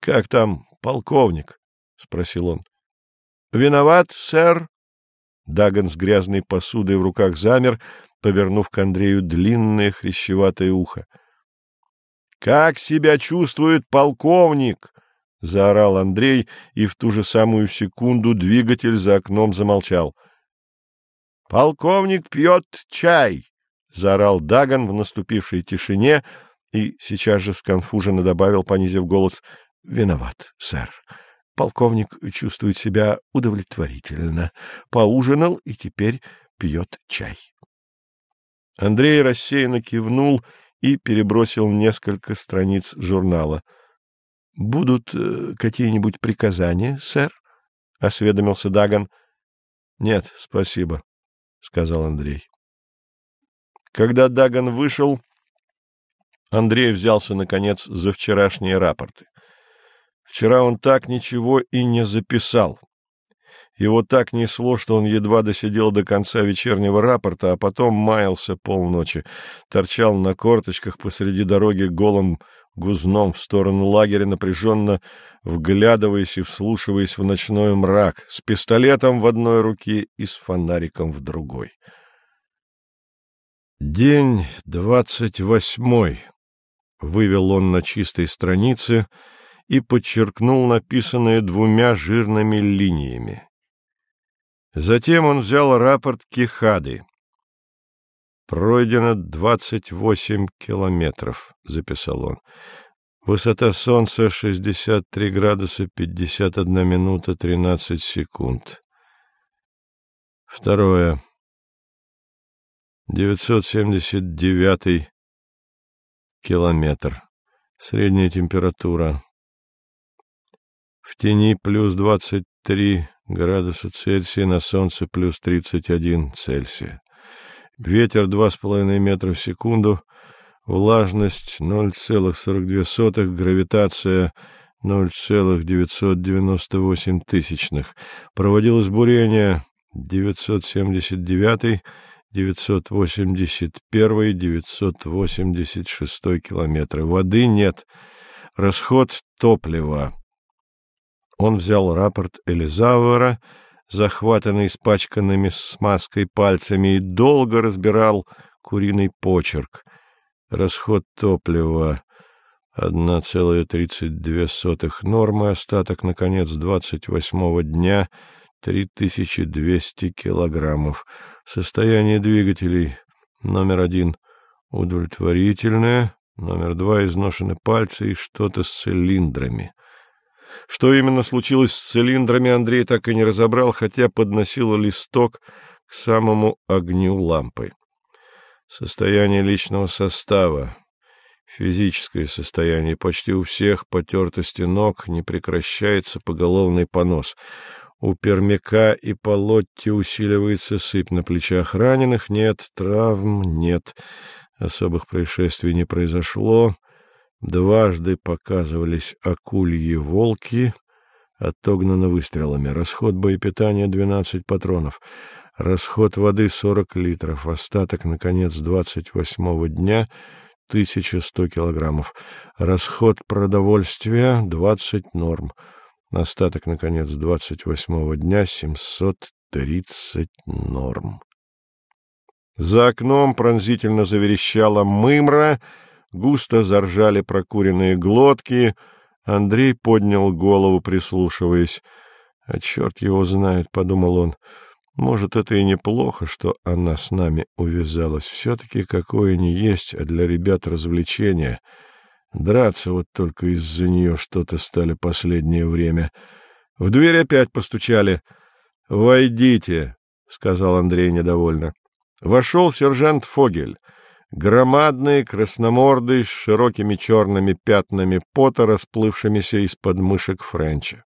— Как там полковник? — спросил он. — Виноват, сэр. Даган с грязной посудой в руках замер, повернув к Андрею длинное хрящеватое ухо. — Как себя чувствует полковник? — заорал Андрей, и в ту же самую секунду двигатель за окном замолчал. — Полковник пьет чай! — заорал Даган в наступившей тишине и сейчас же сконфуженно добавил, понизив голос, — Виноват, сэр. Полковник чувствует себя удовлетворительно. Поужинал и теперь пьет чай. Андрей рассеянно кивнул и перебросил несколько страниц журнала. — Будут э, какие-нибудь приказания, сэр? — осведомился Даган. — Нет, спасибо, — сказал Андрей. Когда Даган вышел, Андрей взялся, наконец, за вчерашние рапорты. Вчера он так ничего и не записал. Его так несло, что он едва досидел до конца вечернего рапорта, а потом маялся полночи, торчал на корточках посреди дороги голым гузном в сторону лагеря, напряженно вглядываясь и вслушиваясь в ночной мрак, с пистолетом в одной руке и с фонариком в другой. День двадцать восьмой. Вывел он на чистой странице и подчеркнул написанное двумя жирными линиями. Затем он взял рапорт Кихады. «Пройдено двадцать восемь километров», — записал он. «Высота солнца — шестьдесят три градуса пятьдесят одна минута тринадцать секунд». Второе. Девятьсот семьдесят девятый километр. Средняя температура. В тени плюс двадцать три градуса Цельсия, на солнце плюс тридцать один Цельсия. Ветер два с половиной метра в секунду, влажность ноль целых сорок две сотых, гравитация ноль целых девятьсот девяносто восемь тысячных. Проводилось бурение девятьсот семьдесят девятый 981-986 километры. Воды нет. Расход топлива. Он взял рапорт Элизавера, захватанный испачканными смазкой пальцами, и долго разбирал куриный почерк. Расход топлива 1,32 нормы, остаток, наконец, 28 дня — 3200 килограммов. Состояние двигателей. Номер один — удовлетворительное. Номер два — изношены пальцы и что-то с цилиндрами. Что именно случилось с цилиндрами, Андрей так и не разобрал, хотя подносил листок к самому огню лампы. Состояние личного состава. Физическое состояние почти у всех, потертости ног, не прекращается поголовный понос — у Пермяка и Полотти усиливается сыпь на плечах раненых. Нет травм, нет. Особых происшествий не произошло. Дважды показывались акульи волки, отогнаны выстрелами. Расход боепитания — 12 патронов. Расход воды — 40 литров. Остаток, наконец, 28-го дня — 1100 килограммов. Расход продовольствия — 20 норм. Остаток, наконец, двадцать восьмого дня — семьсот тридцать норм. За окном пронзительно заверещала мымра, густо заржали прокуренные глотки. Андрей поднял голову, прислушиваясь. «А черт его знает», — подумал он, — «может, это и неплохо, что она с нами увязалась. Все-таки какое ни есть, а для ребят развлечение». Драться вот только из-за нее что-то стали последнее время. В дверь опять постучали. — Войдите, — сказал Андрей недовольно. Вошел сержант Фогель, громадный, красномордый, с широкими черными пятнами пота, расплывшимися из-под мышек Френча.